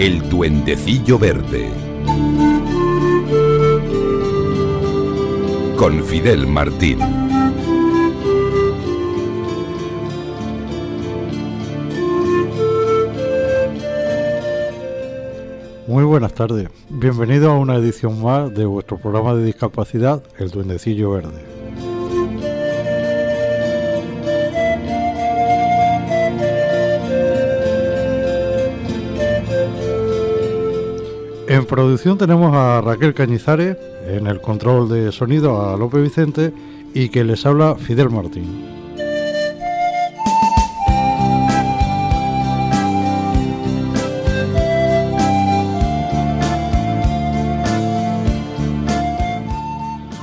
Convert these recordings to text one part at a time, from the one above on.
El Duendecillo Verde. Con Fidel Martín. Muy buenas tardes. Bienvenido a una edición más de vuestro programa de discapacidad, El Duendecillo Verde. En producción tenemos a Raquel Cañizares, en el control de sonido a López Vicente y que les habla Fidel Martín.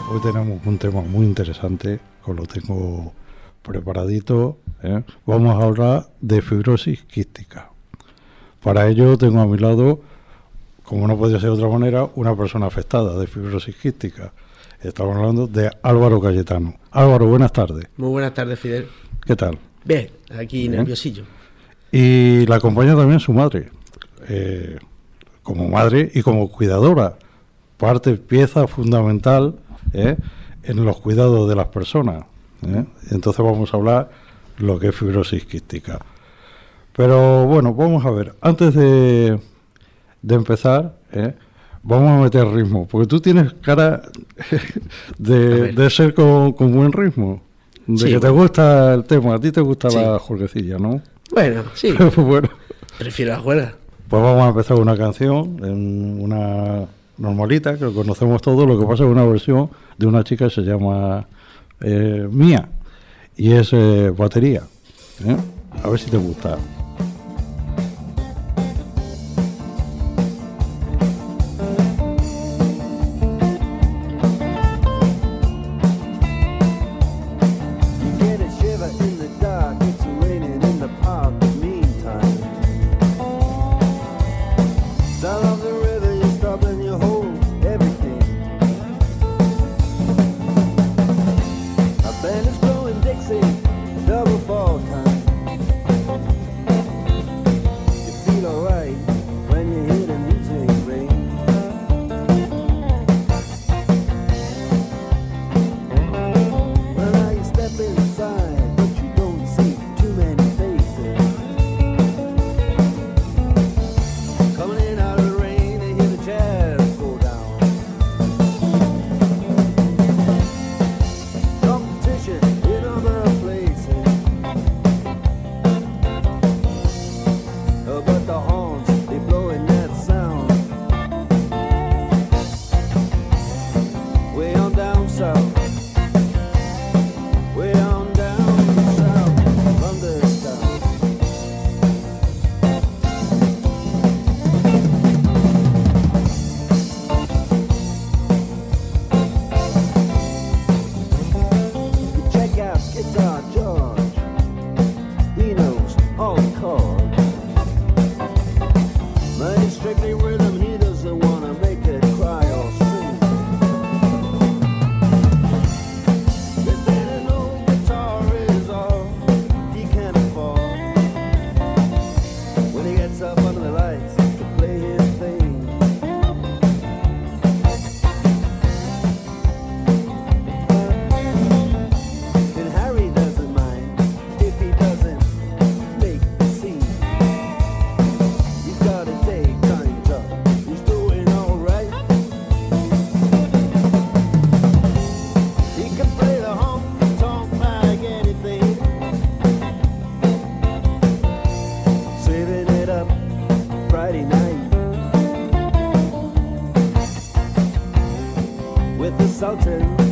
Hoy tenemos un tema muy interesante, lo tengo preparadito. ¿eh? Vamos a hablar de fibrosis quística. Para ello tengo a mi lado como no podía ser de otra manera, una persona afectada de fibrosis quística. Estamos hablando de Álvaro Cayetano. Álvaro, buenas tardes. Muy buenas tardes, Fidel. ¿Qué tal? Bien, aquí nerviosillo. Y la acompaña también su madre, eh, como madre y como cuidadora, parte, pieza fundamental eh, en los cuidados de las personas. Eh. Entonces vamos a hablar lo que es fibrosis quística. Pero bueno, vamos a ver, antes de, de empezar, ¿eh? vamos a meter ritmo, porque tú tienes cara de, ser con, buen ritmo, de que te gusta el tema, a ti te gusta la jorquecilla, ¿no? Bueno, sí. bueno. Prefiero la juega. Pues vamos a empezar una canción, en una normalita, que lo conocemos todos, lo que pasa es una versión de una chica que se llama eh, Mía, y es eh, batería. A ver si te gusta. insulting.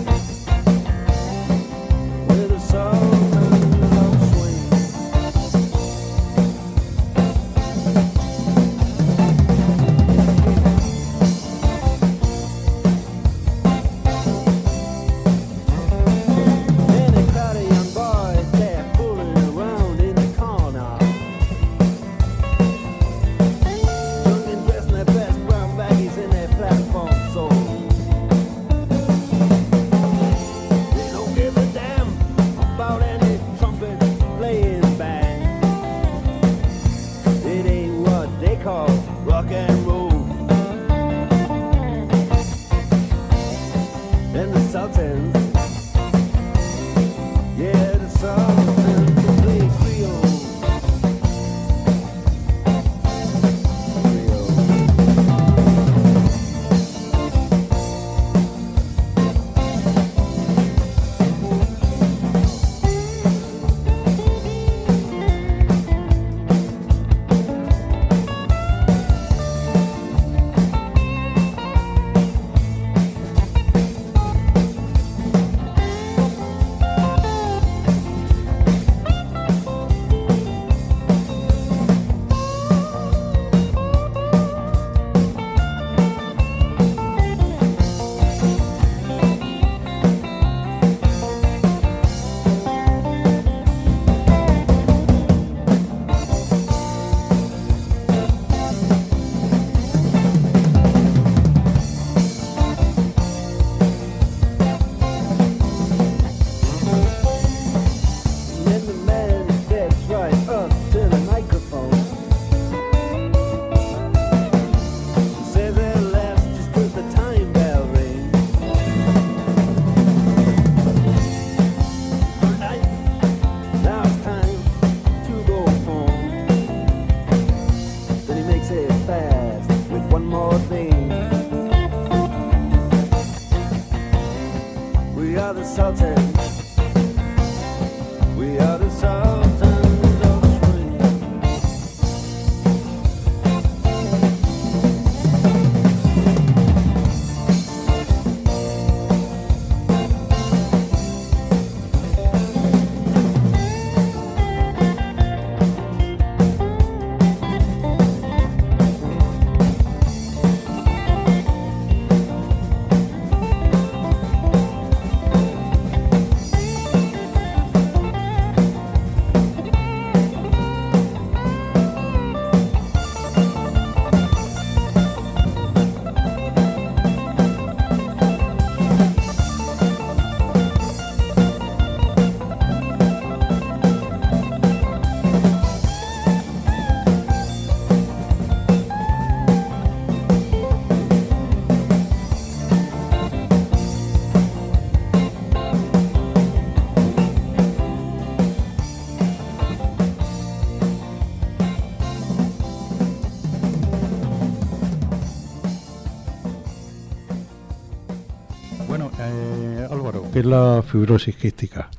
Es la fibrosis quística?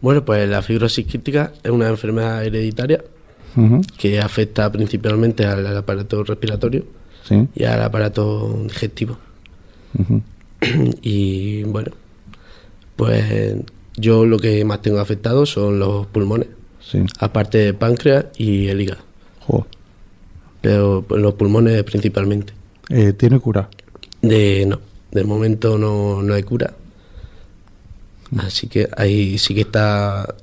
Bueno, pues la fibrosis quística es una enfermedad hereditaria que afecta principalmente al, al aparato respiratorio Sí. y al aparato digestivo. y bueno, pues yo lo que más tengo afectado son los pulmones, Sí. aparte de páncreas y el hígado, pero pues, los pulmones principalmente. Eh, ¿Tiene cura? De no, de momento no, no hay cura. Así que ahí sí que está,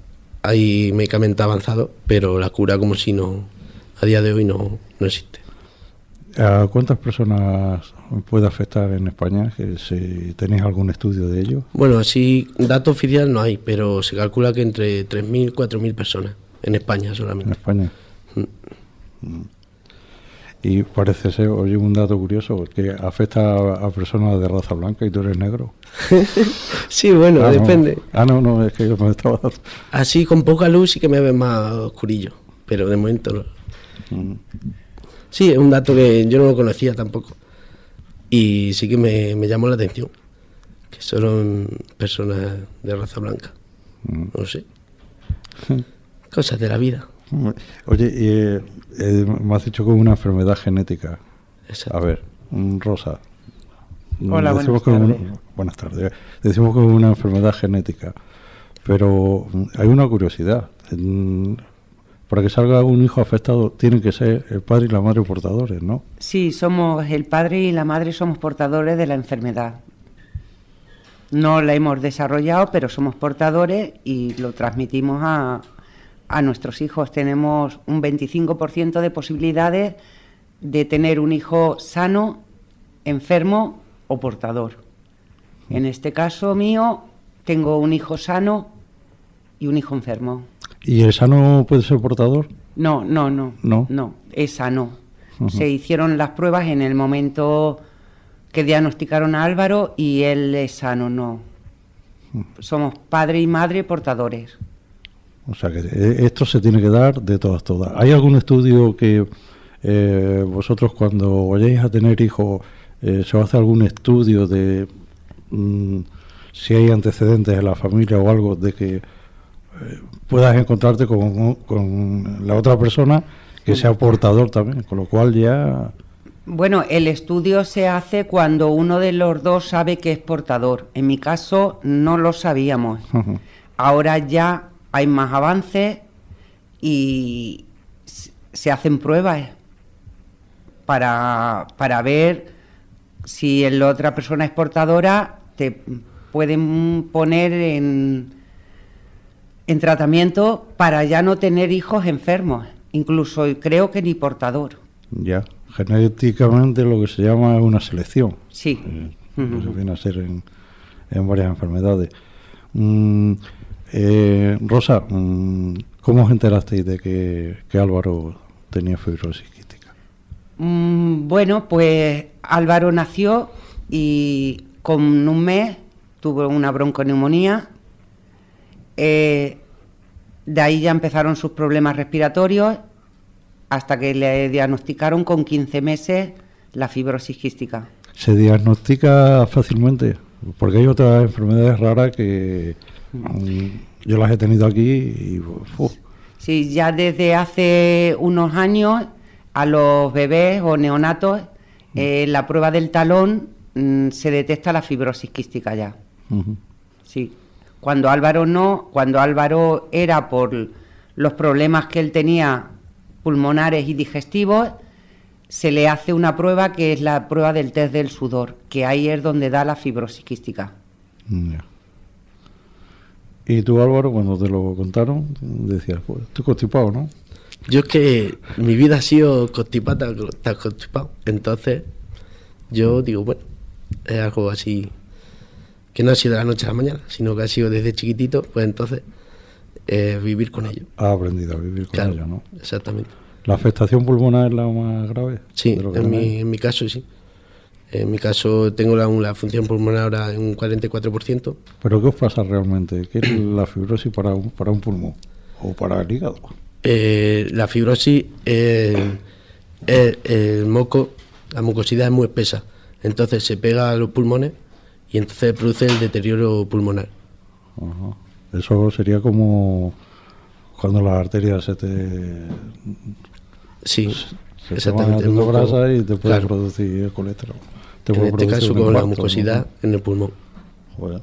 hay medicamento avanzado, pero la cura como si no, a día de hoy no, no existe. ¿A cuántas personas puede afectar en España? Que si tenéis algún estudio de ello. Bueno, así dato oficial no hay, pero se calcula que entre 3.000 y 4.000 personas en España En solamente. España. Mm. Y parece ser, oye, un dato curioso, que afecta a, a personas de raza blanca y tú eres negro. Sí, bueno, Ah, no. depende. Ah, no, no, es que yo me estaba... Así con poca luz sí que me ves más oscurillo, pero de momento no. Mm. Sí, es un dato que yo no lo conocía tampoco. Y sí que me, me llamó la atención, que son personas de raza blanca. Mm. No sé. Cosas de la vida. Oye, y, eh, eh, me has dicho que es una enfermedad genética. Exacto. A ver, Rosa. Hola, buenas un- tardes. buenas tardes. Decimos que es una enfermedad genética, pero mm, hay una curiosidad. Para que salga un hijo afectado, tienen que ser el padre y la madre portadores, ¿no? Sí, somos el padre y la madre somos portadores de la enfermedad. No la hemos desarrollado, pero somos portadores y lo transmitimos a, a nuestros hijos. Tenemos un 25% de posibilidades de tener un hijo sano, enfermo o portador. En este caso mío, tengo un hijo sano y un hijo enfermo. ¿Y el sano puede ser portador? No, no, no. ¿No? No, es sano. Se hicieron las pruebas en el momento que diagnosticaron a Álvaro y él es sano, no. Somos padre y madre portadores. O sea que eh, esto se tiene que dar de todas, todas. ¿Hay algún estudio que eh, vosotros cuando vayáis a tener hijos, eh, se hace algún estudio de mm, si hay antecedentes en la familia o algo de que eh, puedas encontrarte con, con la otra persona que sea portador también? Con lo cual ya... Bueno, el estudio se hace cuando uno de los dos sabe que es portador. En mi caso no lo sabíamos. Ahora ya hay más avances y se hacen pruebas para, para ver si la otra persona es portadora, te pueden poner en, en tratamiento para ya no tener hijos enfermos, incluso creo que ni portador. Ya, genéticamente lo que se llama una selección. Sí. eh, Ujú. que se viene a ser en, en varias enfermedades. Mm, eh, Rosa, mm, ¿cómo os enterasteis de que, que Álvaro tenía fibrosis quística? Mm, bueno, pues Álvaro nació y con un mes tuvo una bronconeumonía. Eh, de ahí ya empezaron sus problemas respiratorios hasta que le diagnosticaron con 15 meses la fibrosis quística. ¿Se diagnostica fácilmente? Porque hay otras enfermedades raras que yo las he tenido aquí y uf, Sí, ya desde hace unos años a los bebés o neonatos eh, la prueba del talón mm, se detecta la fibrosis quística ya. Sí. Cuando Álvaro no, cuando Álvaro era por los problemas que él tenía pulmonares y digestivos, se le hace una prueba que es la prueba del test del sudor, que ahí es donde da la fibrosis quística. Mm. Y tú Álvaro, cuando te lo contaron, decías, pues estoy constipado, ¿no? Yo es que mi vida ha sido constipada, tan constipado. Entonces, yo digo, bueno, es algo así que no ha sido de la noche a la mañana, sino que ha sido desde chiquitito, pues entonces eh, vivir con ello. Has aprendido a vivir con Claro, ello, ¿no? exactamente. ¿La afectación pulmonar es la más grave? Sí, en mi, en mi caso sí. En mi caso tengo la, la función pulmonar ahora en un 44%. ¿Pero qué os pasa realmente? ¿Qué es la fibrosis para un, para un pulmón? ¿O para el hígado? Eh, la fibrosis, eh, eh, el moco, la mucosidad es muy espesa, entonces se pega a los pulmones y entonces produce el deterioro pulmonar. Ajá. Eso sería como cuando las arterias se te, Sí, se te van exactamente. el moco- grasa y te puede claro. producir colesterol. Te En este caso con la mucosidad ¿no? en el pulmón. Joder.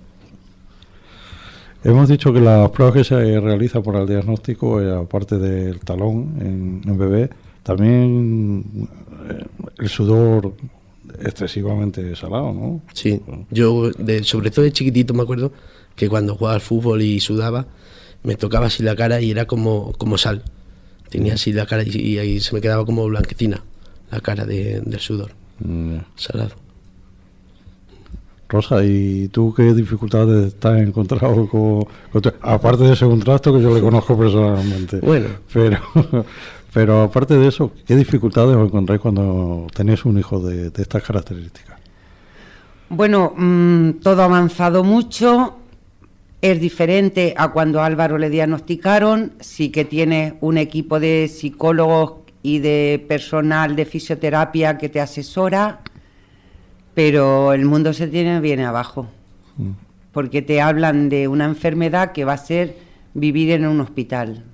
Hemos dicho que las pruebas que se realizan para el diagnóstico, eh, aparte del talón en, en bebé, también eh, el sudor excesivamente salado, ¿no? Sí, yo de, sobre todo de chiquitito me acuerdo que cuando jugaba al fútbol y sudaba, me tocaba así la cara y era como, como sal. Tenía así la cara y, y ahí se me quedaba como blanquecina la cara de- del sudor, Mm, salado. Rosa, ¿y tú qué dificultades te has encontrado con, con tu- aparte de ese contrato que yo le conozco personalmente? Bueno. Pero, pero aparte de eso, ¿qué dificultades os encontráis cuando tenéis un hijo de, de estas características? Bueno, mm, todo ha avanzado mucho. Es diferente a cuando a Álvaro le diagnosticaron. Sí que tiene un equipo de psicólogos y de personal de fisioterapia que te asesora, pero el mundo se tiene bien abajo. Mm, Porque te hablan de una enfermedad que va a ser vivir en un hospital.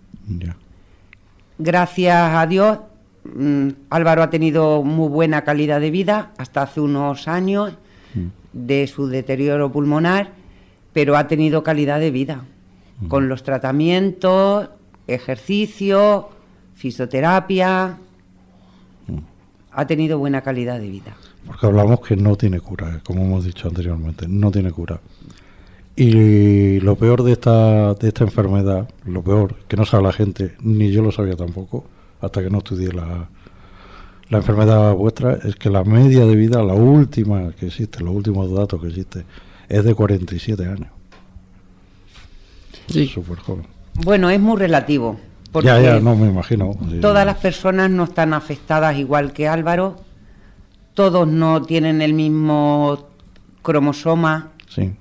Gracias a Dios, mm, Álvaro ha tenido muy buena calidad de vida hasta hace unos años de su deterioro pulmonar, pero ha tenido calidad de vida con los tratamientos, ejercicio, fisioterapia. Ha tenido buena calidad de vida. Porque hablamos que no tiene cura, eh, como hemos dicho anteriormente, no tiene cura. Y lo peor de esta, de esta enfermedad, lo peor, que no sabe la gente, ni yo lo sabía tampoco, hasta que no estudié la, la enfermedad vuestra, es que la media de vida, la última que existe, los últimos datos que existe, es de 47 años. Sí. Súper joven. Bueno, es muy relativo. Porque Ya, ya, no me imagino. sí. Todas las personas no están afectadas igual que Álvaro, todos no tienen el mismo cromosoma Sí.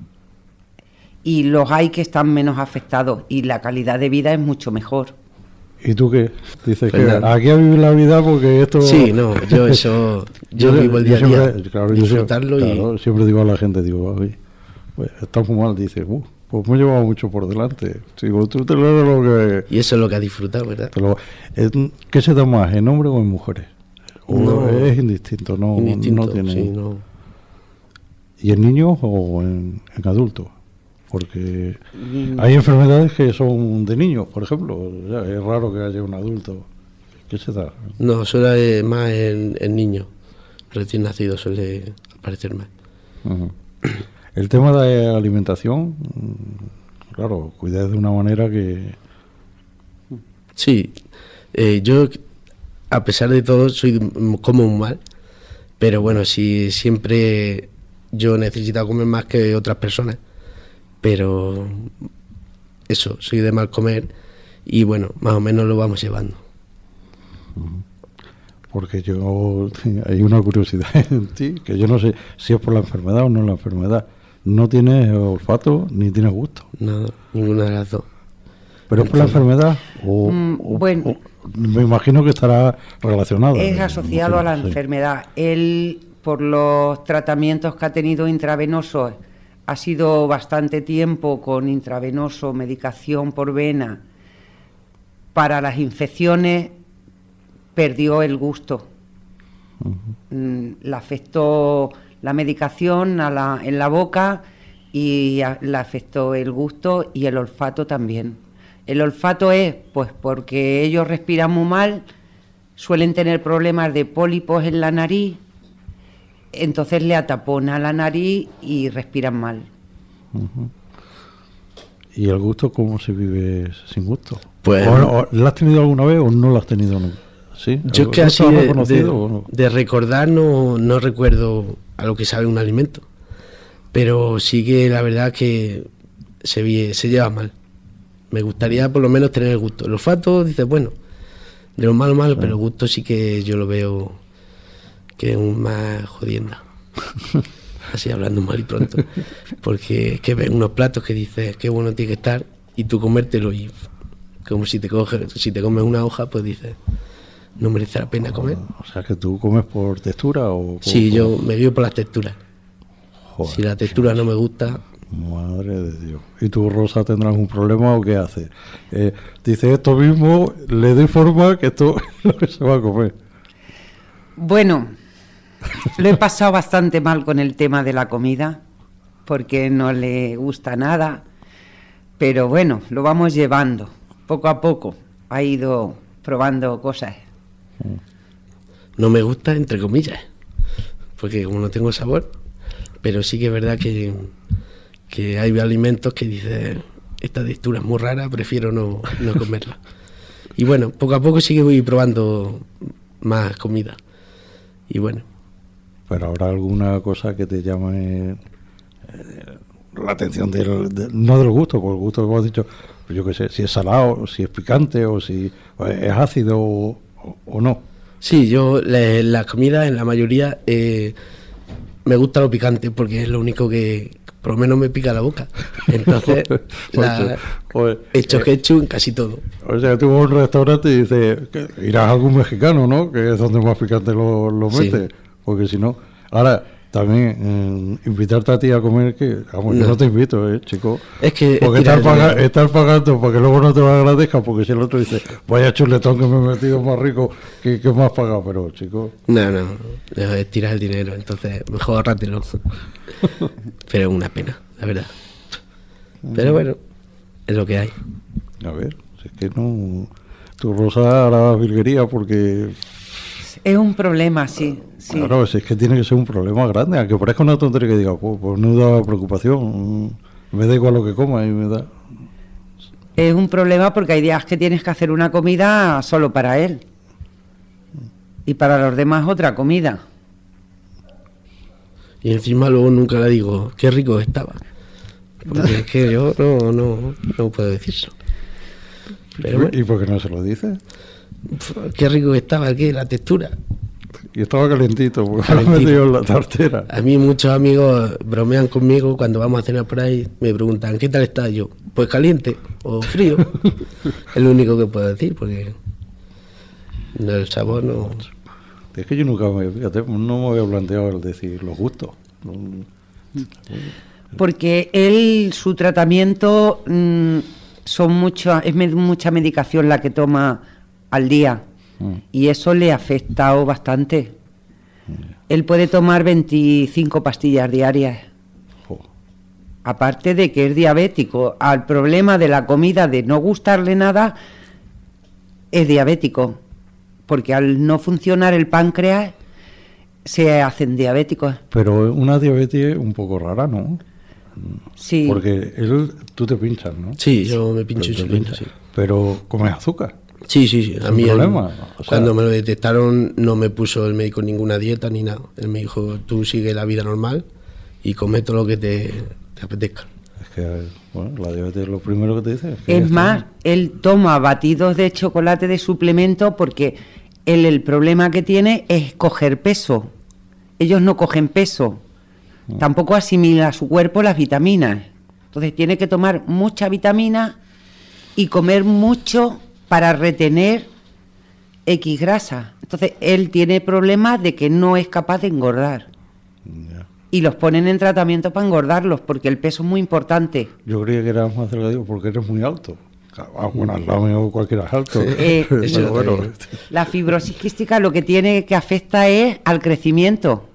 y los hay que están menos afectados y la calidad de vida es mucho mejor. ¿Y tú qué? Dices Fernando. que aquí a vivir la vida porque esto... Sí, no, yo eso, yo Yo- vivo el día a día, siempre- claro, yo disfrutarlo siempre, y claro, siempre digo a la gente, digo, "Oye, pues, está muy mal, dice, "Uh, pues me he llevado mucho por delante. Digo, tú te lo lo que... y eso es lo que ha disfrutado, ¿verdad? lo- eh, ¿Qué se da más, en hombres o en mujeres? O No. es indistinto, no, Indistinto, no tiene... sí, no. ¿Y en niños o en, en adultos? Porque Mm. hay enfermedades que son de niños, por ejemplo. O sea, es raro que haya un adulto. ¿Qué se da? No, suele más en, en niños, recién nacidos suele aparecer más. El tema de alimentación, claro, cuidáis de una manera que... Sí, eh, yo a pesar de todo soy como un mal, pero bueno, sí siempre yo necesito comer más que otras personas, pero eso, soy de mal comer y bueno, más o menos lo vamos llevando. Porque yo... Hay una curiosidad en ti, que yo no sé si es por la enfermedad o no es la enfermedad. No tienes olfato ni tienes gusto. No, ninguna de las dos. ¿Pero es por la enfermedad? O, Mm, o- bueno. o- me imagino que estará relacionado. Es asociado a la sí. enfermedad. Él, por los tratamientos que ha tenido intravenosos, ha sido bastante tiempo con intravenoso, medicación por vena. Para las infecciones perdió el gusto. Mm, Le afectó la medicación a la- en la boca y a- le afectó el gusto y el olfato también. El olfato es, pues, porque ellos respiran muy mal, suelen tener problemas de pólipos en la nariz, entonces le atapona la nariz y respiran mal. ¿Y el gusto cómo se vive sin gusto? Pues- ¿O, o- ¿La has tenido alguna vez o no la has tenido nunca? ¿Sí? Yo es que ¿El así de, no? de recordar no, no recuerdo a lo que sabe un alimento, pero sí que la verdad que se, se lleva mal. Me gustaría por lo menos tener el gusto. El olfato, dices, bueno, de lo malo malo, pero el gusto sí que yo lo veo que es un más jodienda. Así hablando mal y pronto. Porque es que ves unos platos que dices, qué bueno tiene que estar, y tú comértelo y como si te coges, si te comes una hoja, pues dices, no merece la pena comer. O sea, que tú comes por textura o... por- Sí, por- yo me guío por las texturas. Joder. Si la textura no me gusta, Madre de Dios. ¿Y tú, Rosa, tendrás un problema o qué haces? Eh, dice esto mismo, le doy forma que esto es lo que se va a comer. Bueno, lo he pasado bastante mal con el tema de la comida, porque no le gusta nada, pero bueno, lo vamos llevando, poco a poco. Ha ido probando cosas. No me gusta, entre comillas, porque como no tengo sabor, pero sí que es verdad que, que hay alimentos que dice esta textura es muy rara, prefiero no, no comerla. Y bueno, poco a poco sí que voy probando más comida. Y bueno, Pero habrá alguna cosa que te llame eh, la atención del, de- no del gusto, por el gusto que hemos dicho, pues yo qué sé, si es salado, si es picante o si es ácido o, o- o no. Sí, yo la, la comida en la mayoría eh, me gusta lo picante porque es lo único que por lo menos me pica la boca. Entonces, la, he hecho eh, ketchup en casi todo. O sea, tú vas a un restaurante y dices, irás a algún mexicano, ¿no? Que es donde más picante lo, lo Sí. mete. Porque si no. Ahora, también eh, invitarte a ti a comer, que vamos, yo No. no te invito, ¿eh, chico? Es que Porque es paga- estás pagando para que luego no te lo agradezca, porque si el otro dice, vaya chuletón que me he metido más rico que, que más pagado, pero chico, No, no, no, es tirar el dinero, entonces mejor ahorrátelo. Pero es una pena, la verdad. Pero bueno, es lo que hay. a ver, si es que no. Tu rosa hará virguería porque, Es un problema, sí. Sí. claro, si es que tiene que ser un problema grande, aunque parezca una tontería que diga, pues, pues no da preocupación, mm, me da igual lo que coma y me da. Es un problema porque hay días que tienes que hacer una comida solo para él. Y para los demás otra comida. Y encima luego nunca le digo, qué rico estaba. Porque es que yo no, no, no puedo. Pero bueno, ¿Y por qué no se lo dice? qué rico estaba, ¿qué? La textura. Y estaba calentito, porque Calentito. metido en la tartera. A mí muchos amigos bromean conmigo cuando vamos a cenar por ahí, me preguntan, ¿qué tal está yo? Pues caliente o frío. es lo único que puedo decir, porque el sabor no... Es que yo nunca me, fíjate, no me había planteado el decir los gustos. Porque él, su tratamiento, mm, son mucho, es med- mucha medicación la que toma al día. Mm. Y eso le ha afectado bastante. Él puede tomar 25 pastillas diarias. Aparte de que es diabético, al problema de la comida, de no gustarle nada, es diabético. Porque al no funcionar el páncreas, se hacen diabéticos. Pero una diabetes un poco rara, ¿no? Sí. Porque él, tú te pinchas, ¿no? Sí, yo me pincho Pero te insulina, pinchas. sí. Pero comes azúcar. Sí, sí, sí. A mí el- problema, o sea- cuando me lo detectaron no me puso el médico ninguna dieta ni nada. Él me dijo, tú sigue la vida normal y come todo lo que te, te apetezca. Es que, bueno, la diabetes es lo primero que te dice. que Es está. más, él toma batidos de chocolate de suplemento porque él el problema que tiene es coger peso. Ellos no cogen peso. Tampoco asimila a su cuerpo las vitaminas. Entonces tiene que tomar mucha vitamina y comer mucho para retener X grasa. Entonces él tiene problemas de que no es capaz de engordar. Y los ponen en tratamiento para engordarlos porque el peso es muy importante. Yo creía que eras más delgado porque eres muy alto. Ah, bueno, al lado mío cualquiera es alto. Eh, Pero bueno. La fibrosis quística lo que tiene que afecta es al crecimiento.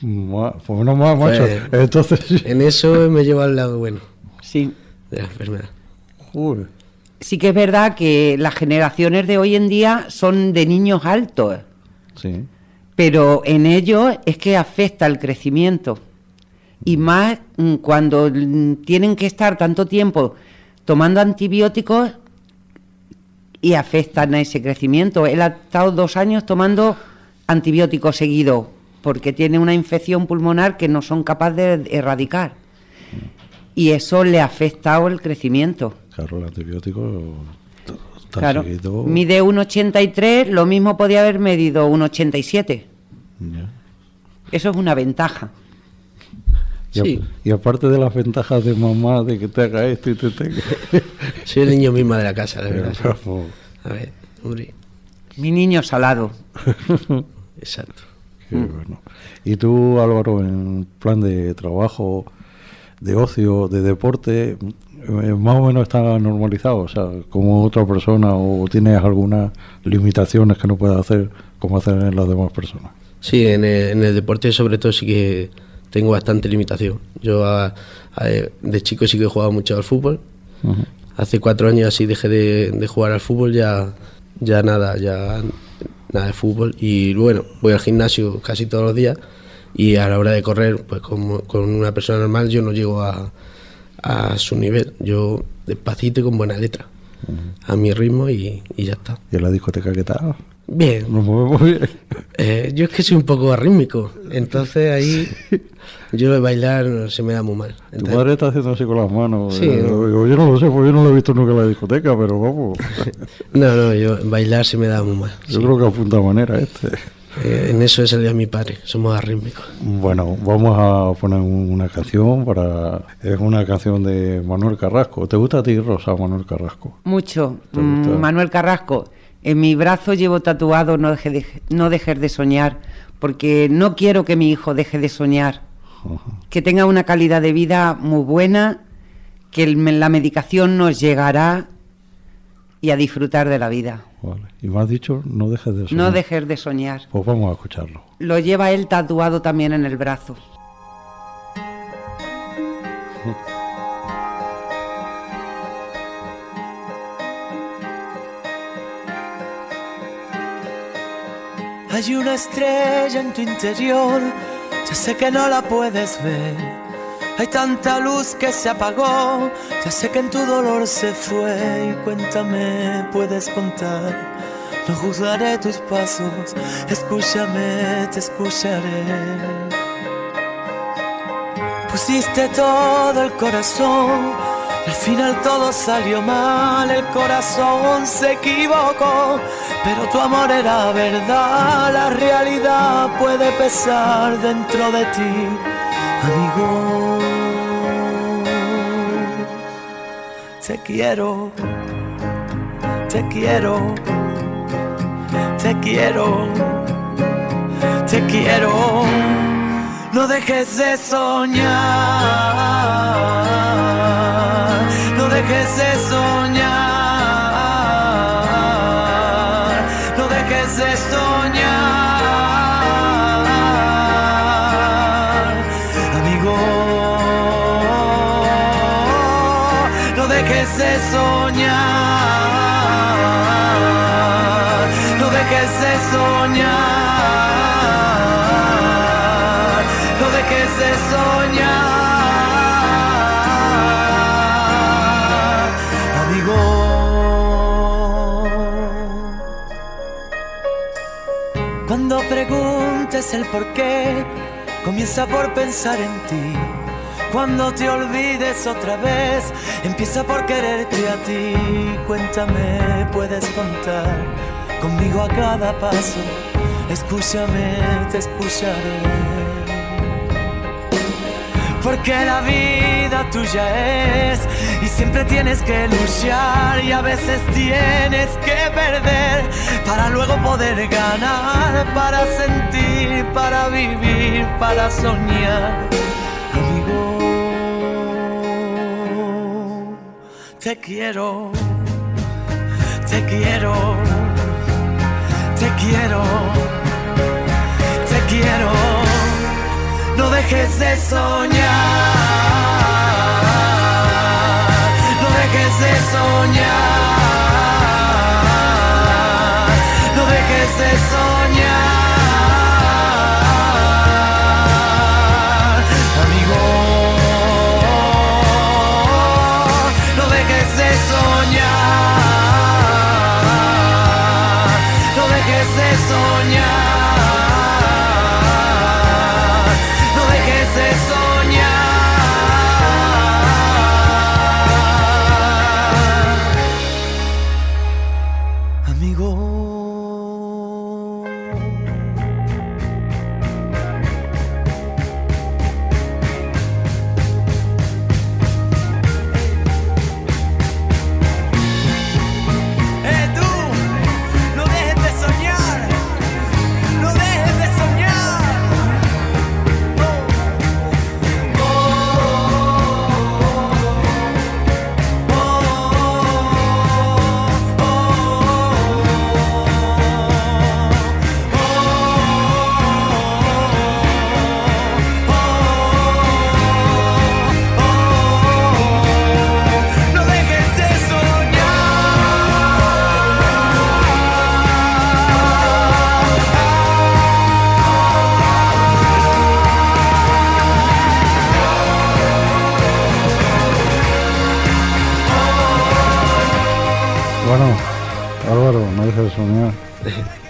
pues menos mal, macho. Pues- Entonces. En eso me lleva al lado bueno Sí. de la enfermedad. Joder. Sí que es verdad que las generaciones de hoy en día son de niños altos, Sí. pero en ellos es que afecta el crecimiento. Y más mm, cuando mm, tienen que estar tanto tiempo tomando antibióticos y afectan a ese crecimiento. Él ha estado dos años tomando antibióticos seguidos porque tiene una infección pulmonar que no son capaces de erradicar. Y eso le ha afectado el crecimiento. Claro, el antibiótico está Claro, seguido. mide 1,83, lo mismo podía haber medido 1,87. Ya. Eso es una ventaja. Y, a- Sí. y aparte de las ventajas de mamá, de que te haga esto y te tenga. Soy el niño mismo de la casa, la verdad. A ver, hombre, Mi niño salado. exacto. qué bueno. Y tú, Álvaro, en plan de trabajo, de ocio, de deporte, más o menos está normalizado, o sea, como otra persona o tienes algunas limitaciones que no puedes hacer como hacen las demás personas. Sí, en el, en el deporte sobre todo sí que tengo bastante limitación. Yo a- a- de chico sí que he jugado mucho al fútbol. Hace cuatro años así dejé de, de jugar al fútbol, ya, ya nada, ya nada de fútbol. Y bueno, voy al gimnasio casi todos los días y a la hora de correr, pues como, con una persona normal yo no llego a, a su nivel. Yo despacito y con buena letra, a mi ritmo y, y ya está. ¿Y en la discoteca qué tal? Bien, Nos movemos bien. eh, yo es que soy un poco arrítmico, entonces ahí yo de bailar se me da muy mal. Tu madre está haciendo así con las manos. Sí, eh, yo no lo sé, porque yo no lo he visto nunca en la discoteca, pero vamos. No, no, yo bailar se me da muy mal. Yo sí. creo que apunta manera este. Eh, en eso he salido a mi padre, somos arrítmicos. Bueno, vamos a poner un- una canción para. Es una canción de Manuel Carrasco. ¿Te gusta a ti, Rosa, Manuel Carrasco? Mucho. Mm, Manuel Carrasco, en mi brazo llevo tatuado no, deje de- no dejes de soñar, porque no quiero que mi hijo deje de soñar, Ajá. que tenga una calidad de vida muy buena, que el- la medicación nos llegará y a disfrutar de la vida. Vale. Y me has dicho, no dejes de soñar. No dejes de soñar. Pues vamos a escucharlo. Lo lleva él tatuado también en el brazo. Hay una estrella en tu interior, ya sé que no la puedes ver. Hay tanta luz que se apagó, ya sé que en tu dolor se fue. Y cuéntame, puedes contar. No juzgaré tus pasos, escúchame, te escucharé. Pusiste todo el corazón, al final todo salió mal, el corazón se equivocó, pero tu amor era verdad, la realidad puede pesar dentro de ti, Te quiero, te quiero, te quiero, te quiero. No dejes de soñar, no dejes de soñar, no dejes de soñar, soñar, no dejes de soñar. No dejes de soñar, amigo. Cuando preguntes el por qué, comienza por pensar en ti. Cuando te olvides otra vez, empieza por quererte a ti. Cuéntame, puedes contar conmigo a cada paso. Escúchame, te escucharé. Porque la vida tuya es y siempre tienes que luchar y a veces tienes que perder para luego poder ganar, para sentir, para vivir, para soñar. Te quiero, te quiero, te quiero, te quiero. No dejes de soñar, no dejes de soñar, no dejes de soñar,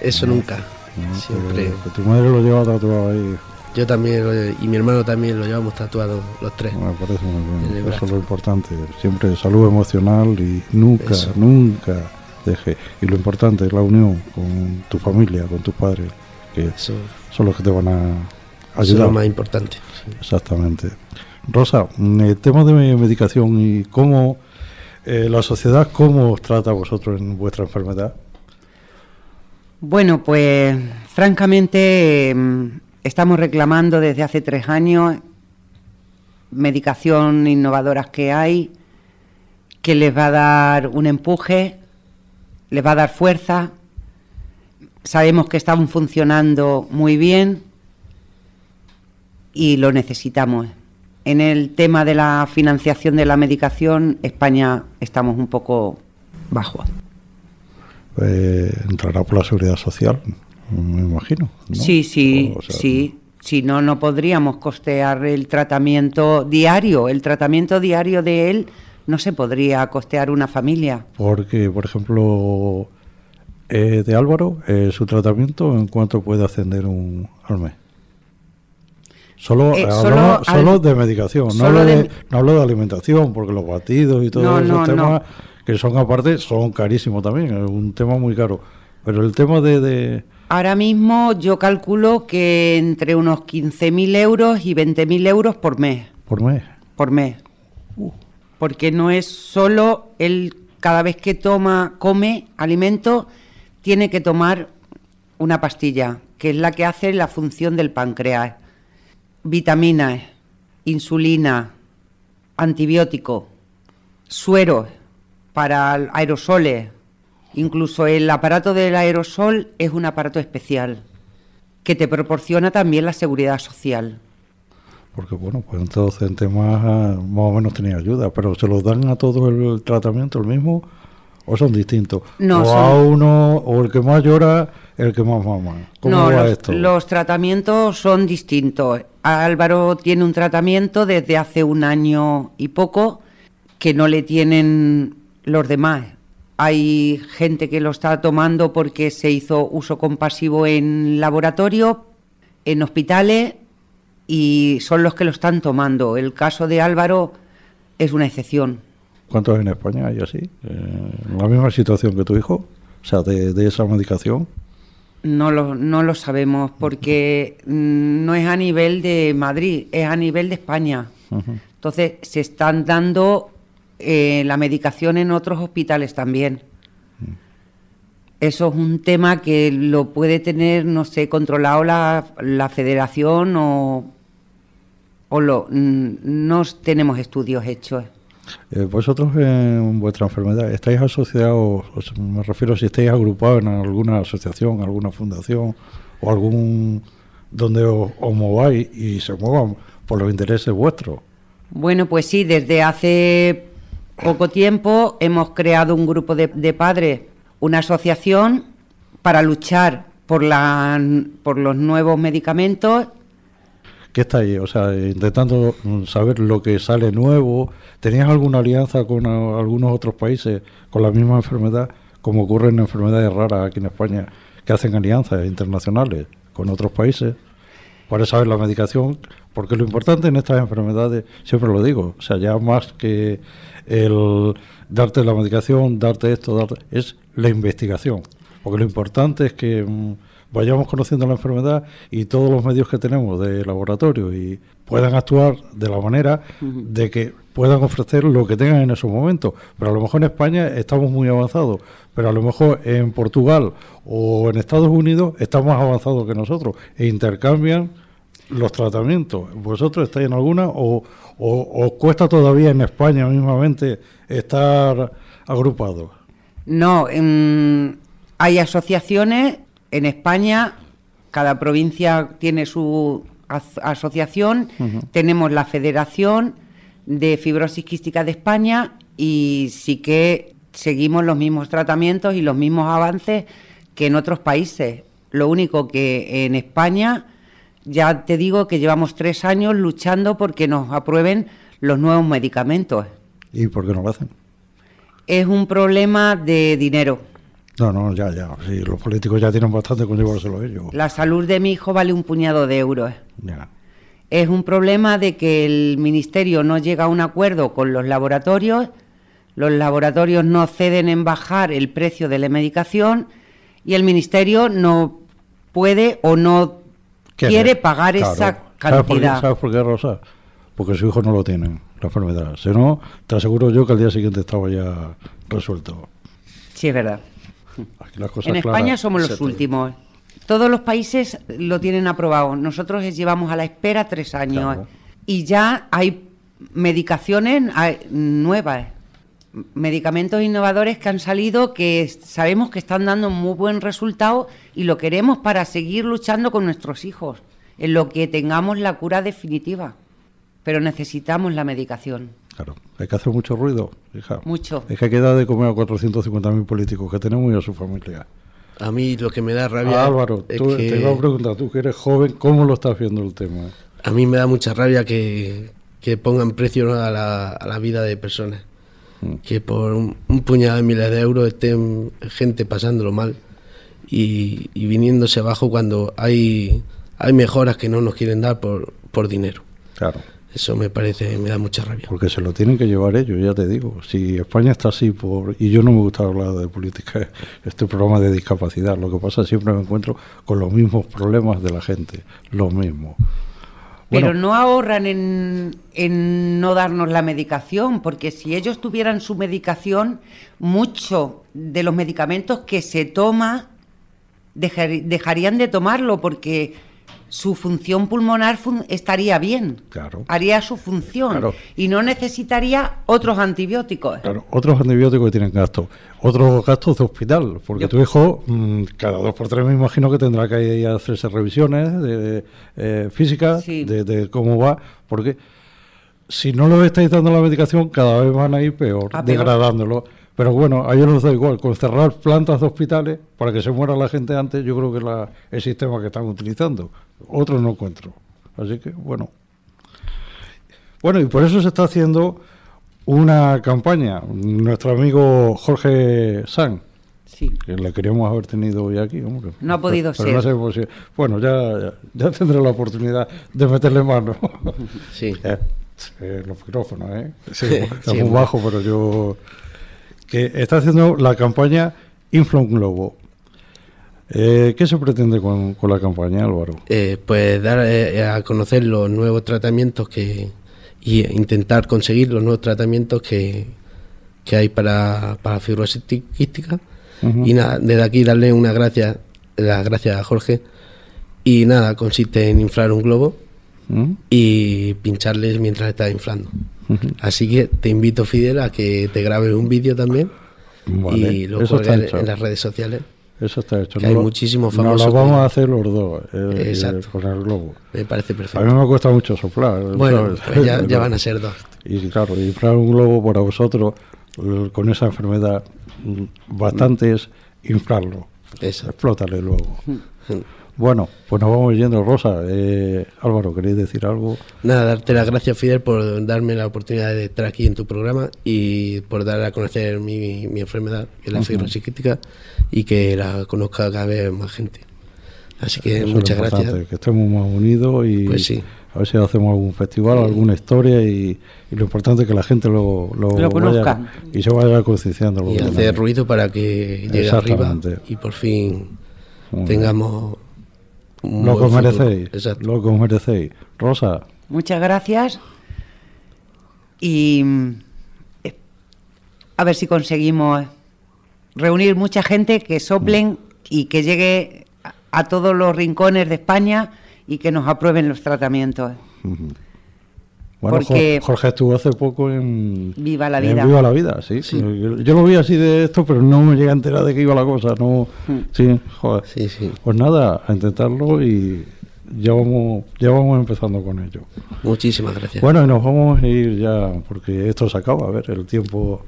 Eso nunca. ¿no? Siempre. Que, que tu madre lo lleva tatuado ahí. Yo también lo- y mi hermano también lo llevamos tatuado los tres. Me parece muy En el bien. Eso es lo importante. Siempre salud emocional y nunca, Eso. nunca deje. Y lo importante es la unión con tu familia, con tus padres, que Eso, son los que te van a eso es ayudar. lo más importante. sí. Exactamente. Rosa, mm, el tema de medicación y cómo eh, la sociedad, cómo os trata a vosotros en vuestra enfermedad. Bueno, pues francamente em, estamos reclamando desde hace tres años medicación innovadoras que hay, que les va a dar un empuje, les va a dar fuerza. Sabemos que están funcionando muy bien y lo necesitamos. En el tema de la financiación de la medicación, España estamos un poco bajos. Eh, entrará por la seguridad social, me imagino. ¿no? Sí, sí, O sea, sí. Si no, no podríamos costear el tratamiento diario. El tratamiento diario de él no se podría costear una familia. Porque, por ejemplo, eh, de Álvaro, eh, su tratamiento, ¿en cuánto puede ascender un, al mes? Solo, Eh, hablamos solo solo, al- de medicación, no hablo de, de- no hablo de alimentación, porque los batidos y todos No, esos no, temas no. Que son aparte son carísimos también, es un tema muy caro. Pero el tema de, de Ahora mismo yo calculo que entre unos 15.000 euros y 20.000 euros por mes. por mes, Por mes. Porque no es solo él, cada vez que toma, come alimento, tiene que tomar una pastilla, que es la que hace la función del páncreas. Vitaminas, insulina, antibiótico, sueros para aerosoles. Incluso el aparato del aerosol es un aparato especial que te proporciona también la seguridad social. porque bueno, pues entonces en temas más o menos tenía ayuda, pero ¿se los dan a todo el tratamiento el mismo o son distintos? No, o a uno, o el que más llora, el que más mama. ¿Cómo no, va los, esto? los tratamientos son distintos. Álvaro tiene un tratamiento desde hace un año y poco que no le tienen los demás. Hay gente que lo está tomando porque se hizo uso compasivo en laboratorio, en hospitales y son los que lo están tomando. El caso de Álvaro es una excepción. ¿Cuántos en España hay así? Eh, ¿La misma situación que tu hijo? O sea, de, de esa medicación. No lo, no lo sabemos porque no es a nivel de Madrid, es a nivel de España. Entonces se están dando eh, la medicación en otros hospitales también. Eso es un tema que lo puede tener, no sé, controlado la, la federación o, o lo, mm, no tenemos estudios hechos. Eh, vosotros en vuestra enfermedad, ¿estáis asociados, o sea, me refiero si estáis agrupados en alguna asociación, alguna fundación o algún donde os, os mováis y se muevan por los intereses vuestros? Bueno, pues sí, desde hace poco tiempo hemos creado un grupo de, de padres, una asociación para luchar por, los nuevos medicamentos. ¿Qué estáis? O sea, intentando saber lo que sale nuevo. ¿Tenías alguna alianza con algunos otros países con la misma enfermedad, como ocurre en enfermedades raras aquí en España, que hacen alianzas internacionales con otros países para saber la medicación? Porque lo importante en estas enfermedades, siempre lo digo, o sea, ya más que el darte la medicación, darte esto, darte, es la investigación. Porque lo importante es que mm, vayamos conociendo la enfermedad y todos los medios que tenemos de laboratorio y puedan actuar de la manera de que puedan ofrecer lo que tengan en esos momentos. Pero a lo mejor en España estamos muy avanzados, pero a lo mejor en Portugal o en Estados Unidos estamos más avanzados que nosotros e intercambian los tratamientos. ¿Vosotros estáis en alguna o, o os cuesta todavía en España mismamente estar agrupados? No, en- hay asociaciones en España, cada provincia tiene su as- asociación, tenemos la Federación de Fibrosis Quística de España y sí que seguimos los mismos tratamientos y los mismos avances que en otros países. Lo único que en España, ya te digo que llevamos tres años luchando porque nos aprueben los nuevos medicamentos. ¿Y por qué no lo hacen? es un problema de dinero. No, no, ya, ya. Sí, los políticos ya tienen bastante con llevárselo ellos. La salud de mi hijo vale un puñado de euros. Ya. Es un problema de que el ministerio no llega a un acuerdo con los laboratorios, los laboratorios no ceden en bajar el precio de la medicación y el ministerio no puede o no ¿Qué quiere pagar Claro. esa ¿Sabes por, cantidad. ¿Sabes por qué, Rosa? Porque su hijo no lo tiene, la enfermedad. Si no, te aseguro yo que al día siguiente estaba ya resuelto. Sí, es verdad. Aquí las cosas En claras. España somos los últimos. Todos los países lo tienen aprobado. Nosotros llevamos a la espera tres años. Claro. Y ya hay medicaciones nuevas, medicamentos innovadores que han salido que sabemos que están dando muy buen resultado y lo queremos para seguir luchando con nuestros hijos, en lo que tengamos la cura definitiva. Pero necesitamos la medicación. Claro, hay que hacer mucho ruido, hija. Mucho. Es que hay que dar de comer a 450.000 políticos que tenemos y a su familia. A mí lo que me da rabia Ah, Álvaro, es tú, que te iba a preguntar, tú que eres joven, ¿cómo lo estás viendo el tema? a mí me da mucha rabia que, que pongan precio a la, a la vida de personas. Que por un, un puñado de miles de euros estén gente pasándolo mal y, y viniéndose abajo cuando hay, hay mejoras que no nos quieren dar por, por dinero. Claro, Eso me parece, me da mucha rabia. porque se lo tienen que llevar ellos, ya te digo. Si España está así por... Y yo no me gusta hablar de política, este programa de discapacidad. Lo que pasa es que siempre me encuentro con los mismos problemas de la gente, los mismos. Pero Bueno, no ahorran en, en no darnos la medicación, porque si ellos tuvieran su medicación, mucho de los medicamentos que se toma dejar- dejarían de tomarlo porque su función pulmonar fun- estaría bien, Claro. haría su función Claro. y no necesitaría otros antibióticos. Claro, otros antibióticos que tienen gastos, otros gastos de hospital, porque Yo- tu hijo mm, cada dos por tres me imagino que tendrá que ir a hacerse revisiones de, eh, físicas, Sí. de, de cómo va, porque si no le estáis dando la medicación cada vez van a ir peor, A peor. degradándolo. Pero bueno, a ellos les da igual, con cerrar plantas de hospitales para que se muera la gente antes, yo creo que es el sistema que están utilizando. Otros no encuentro. Así que, bueno. Bueno, y por eso se está haciendo una campaña. Nuestro amigo Jorge San, Sí. que le queríamos haber tenido hoy aquí, hombre. No ha podido Pero no ser. sé. Bueno, ya, ya, tendré la oportunidad de meterle mano. Sí. Eh, eh, los micrófonos, ¿eh? Sí, está sí, muy bueno. bajo, pero yo... Que está haciendo la campaña Infla un Globo. Eh, ¿Qué se pretende con, con la campaña, Álvaro? Eh, pues dar eh, a conocer los nuevos tratamientos que y intentar conseguir los nuevos tratamientos que, que hay para, para fibrosis quística. Y nada desde aquí darle una gracias las gracias a Jorge. Y nada consiste en inflar un globo ¿Mm? y pincharles mientras está inflando. Así que te invito Fidel a que te grabes un vídeo también Vale, y lo eso cuelgues en las redes sociales Eso está hecho. Que hay lo- muchísimos famosos lo vamos que- a hacer los dos, eh, Exacto. eh, con el globo. me parece A mí perfecto me cuesta mucho soplar. bueno pues ya, van a ser dos Y claro, inflar un globo para vosotros l- con esa enfermedad mm, bastante es inflarlo. Eso. Explótale luego. Bueno, pues nos vamos yendo. Rosa, eh, Álvaro, ¿queréis decir algo? Nada, darte las gracias, Fidel, por darme la oportunidad de estar aquí en tu programa y por dar a conocer mi, mi enfermedad, que es la fibrosis quística, y que la conozca cada vez más gente. Así que Eso muchas importante, gracias. Que estemos más unidos y Pues sí. a ver si hacemos algún festival, alguna historia y, y lo importante es que la gente lo, conozca. y se vaya concienciando. Y hacer ruido para que llegue arriba y por fin tengamos un Lo que merecéis. Exacto. Lo que os merecéis. Rosa, Muchas gracias y eh, a ver si conseguimos reunir mucha gente que soplen y que llegue a, a todos los rincones de España y que nos aprueben los tratamientos. Bueno, Porque- Jo- Jorge estuvo hace poco en Viva la en vida. Viva la vida, sí. Yo, yo lo vi así de esto, pero no me llega a enterar de qué iba la cosa. No, Mm. sí, joder. Sí, sí. Pues nada, a intentarlo y ya vamos, ya vamos empezando con ello. Muchísimas gracias. Bueno, y nos vamos a ir ya, porque esto se acaba, a ver, el tiempo.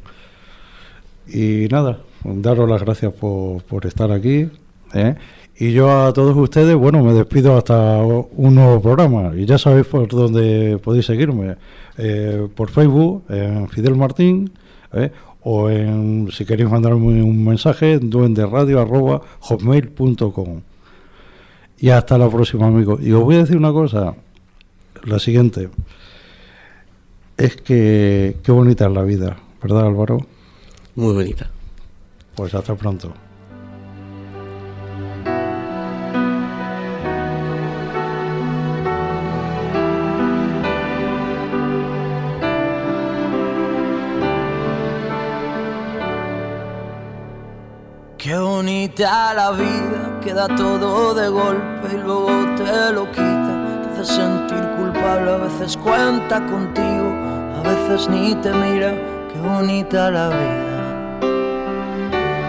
Y nada, daros las gracias por, por estar aquí. ¿eh? Y yo a todos ustedes, bueno, me despido hasta un nuevo programa. Y ya sabéis por dónde podéis seguirme. Eh, por Facebook, en Fidel Martín, ¿eh? o en, si queréis mandarme un mensaje, duenderadio.hotmail.com. Y hasta la próxima, amigos. Y os voy a decir una cosa, la siguiente. Es que qué bonita es la vida, ¿verdad Álvaro? Muy bonita. Pues hasta pronto. Bonita la vida, queda todo de golpe y luego te lo quita. Te hace sentir culpable, a veces cuenta contigo, a veces ni te mira. Qué bonita la vida.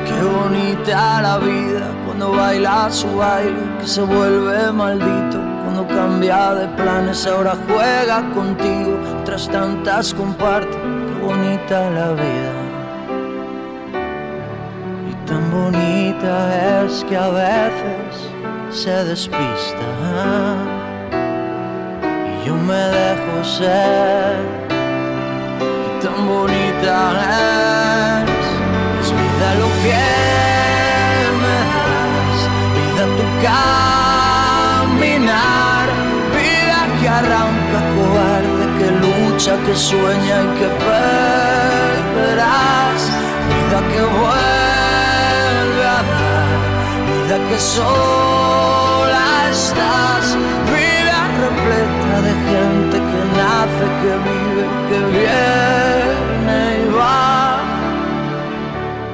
Qué bonita la vida cuando baila su baile, que se vuelve maldito. Cuando cambia de planes, ahora juega contigo, tras tantas comparte. Qué bonita la vida. Tan bonita es que a veces se despista. Y yo me dejo ser. Y tan bonita es. Es vida lo que me das. Vida tu caminar. Vida que arranca cobarde, que lucha, que sueña y que perderás. Vida que vuelve. vida que sola estás, vida repleta de gente que nace, que vive, que viene y va.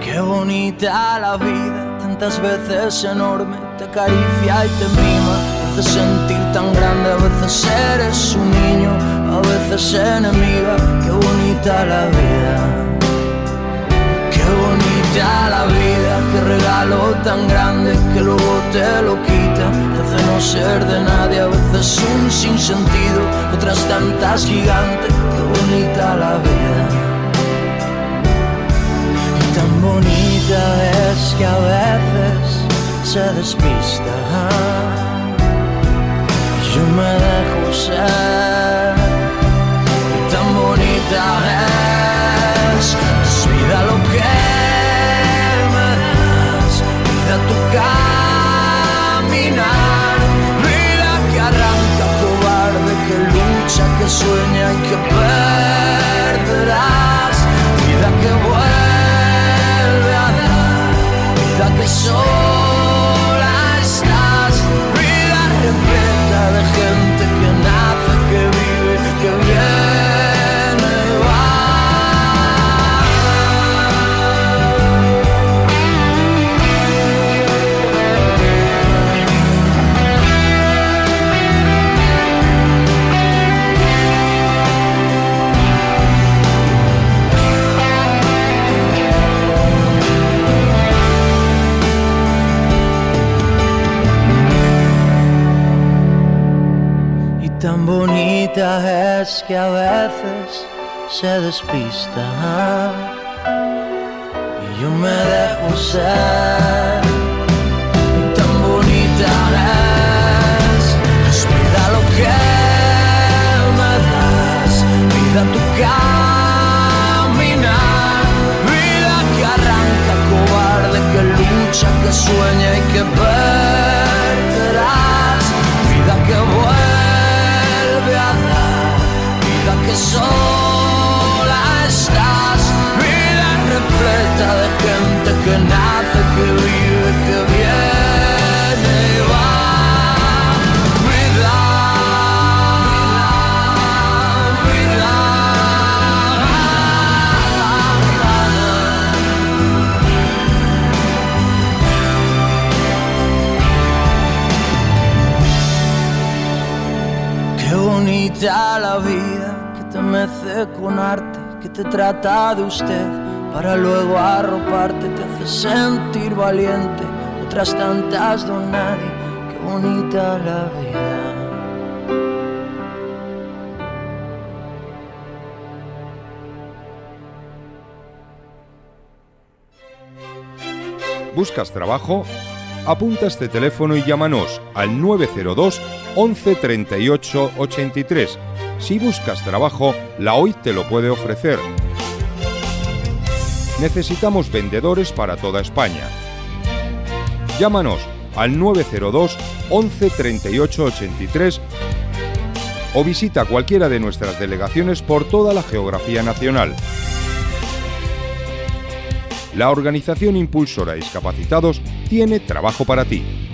Qué bonita la vida, tantas veces enorme, te acaricia y te mima, te hace sentir tan grande, a veces eres un niño, a veces enemiga, qué bonita la vida. La vida, qué regalo tan grande que luego te lo quita, te hace no ser de nadie, a veces un sinsentido, otras tantas gigantes, qué bonita la vida. Y tan bonita es que a veces se despista. Yo me dejo ser. Y tan bonita es, es vida lo que sueña bonita es que a veces se despista. Y yo me dejo ser. Y tan bonita es. Es vida lo que me das. Vida tu caminar. Vida que arranca cobarde, que lucha, que sueña y que perderás. Vida que Vida que con arte, que te trata de usted para luego arroparte, te hace sentir valiente. Otras tantas don nadie, qué bonita la vida. ¿Buscas trabajo? Apunta este teléfono y llámanos al 902 11 38 83. Si buscas trabajo, la OIT te lo puede ofrecer. Necesitamos vendedores para toda España. Llámanos al 902 11 38 83 o visita cualquiera de nuestras delegaciones por toda la geografía nacional. La organización impulsora Discapacitados tiene trabajo para ti.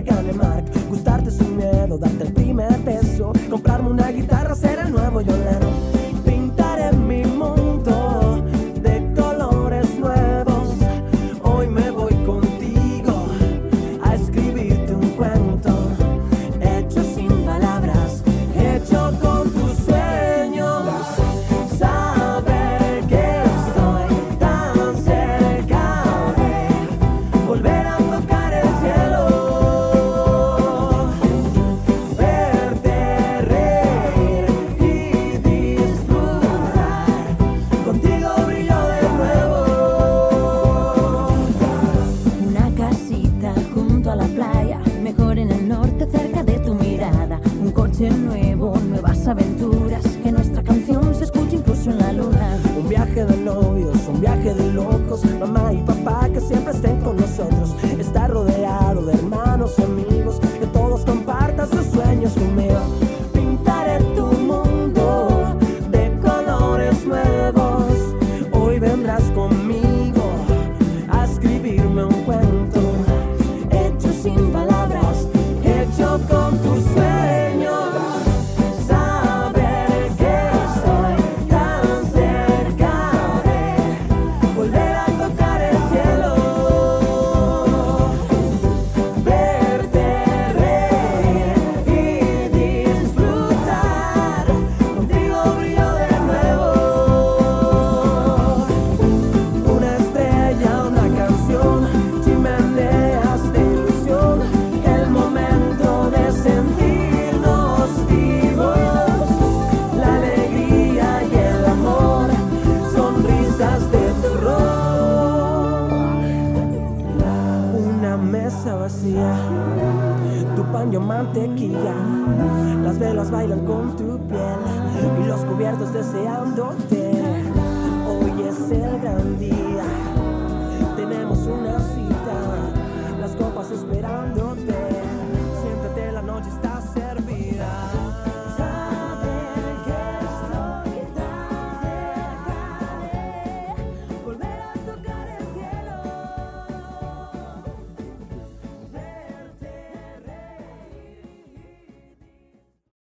veganer mark